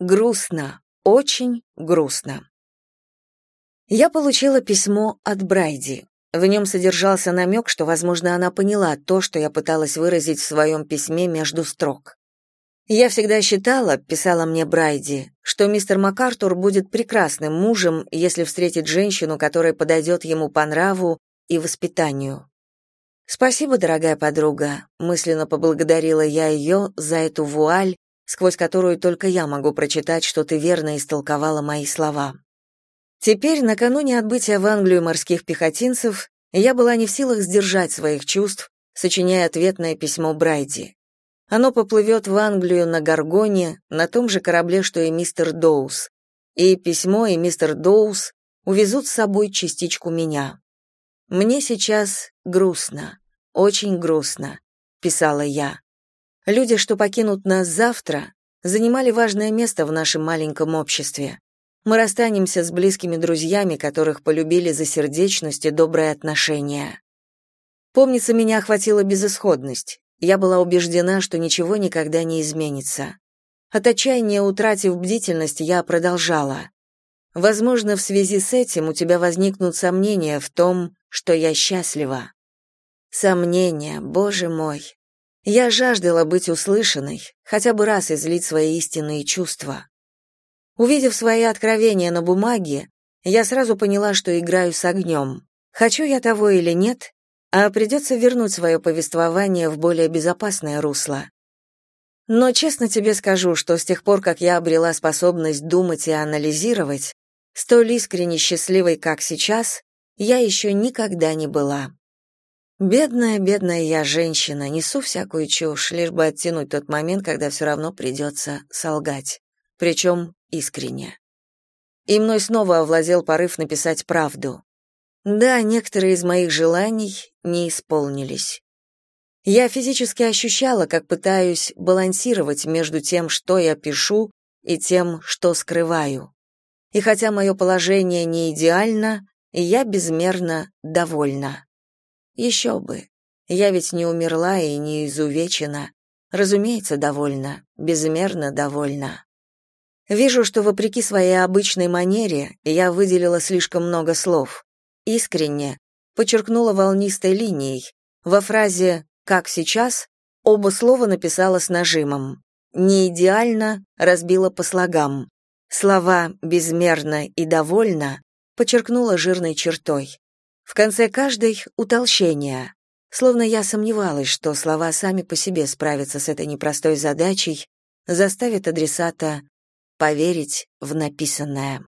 Грустно, очень грустно. Я получила письмо от Брайди. В нем содержался намек, что, возможно, она поняла то, что я пыталась выразить в своем письме между строк. «Я всегда считала», — писала мне Брайди, «что мистер МакАртур будет прекрасным мужем, если встретит женщину, которая подойдет ему по нраву и воспитанию». «Спасибо, дорогая подруга», — мысленно поблагодарила я ее за эту вуаль, сквозь которую только я могу прочитать, что ты верно истолковала мои слова. Теперь, накануне отбытия в Англию морских пехотинцев, я была не в силах сдержать своих чувств, сочиняя ответное письмо Брайди. Оно поплывет в Англию на Гаргоне, на том же корабле, что и мистер Доус. И письмо, и мистер Доус увезут с собой частичку меня. Мне сейчас грустно, очень грустно, писала я. Люди, что покинут нас завтра, занимали важное место в нашем маленьком обществе. Мы расстанемся с близкими друзьями, которых полюбили за сердечность и доброе отношение. Помнится, меня охватила безысходность. Я была убеждена, что ничего никогда не изменится. От отчаяния утратив бдительность, я продолжала. Возможно, в связи с этим у тебя возникнут сомнения в том, что я счастлива. Сомнения, боже мой, я жаждала быть услышанной, хотя бы раз излить свои истинные чувства. Увидев свои откровения на бумаге, я сразу поняла, что играю с огнем. Хочу я того или нет, а придется вернуть свое повествование в более безопасное русло. Но честно тебе скажу, что с тех пор, как я обрела способность думать и анализировать, столь искренне счастливой, как сейчас, я еще никогда не была. Бедная, бедная я женщина, несу всякую чушь, лишь бы оттянуть тот момент, когда все равно придется солгать, причем искренне. И мной снова овладел порыв написать правду. Да, некоторые из моих желаний не исполнились. Я физически ощущала, как пытаюсь балансировать между тем, что я пишу, и тем, что скрываю. И хотя мое положение не идеально, я безмерно довольна. Еще бы. Я ведь не умерла и не изувечена. Разумеется, довольна, безмерно довольна. Вижу, что вопреки своей обычной манере я выделила слишком много слов. Искренне подчеркнула волнистой линией. Во фразе «как сейчас» оба слова написала с нажимом. Не идеально разбила по слогам. Слова «безмерно» и «довольно» подчеркнула жирной чертой. В конце каждой — утолщение. Словно я сомневалась, что слова сами по себе справятся с этой непростой задачей, заставят адресата поверить в написанное.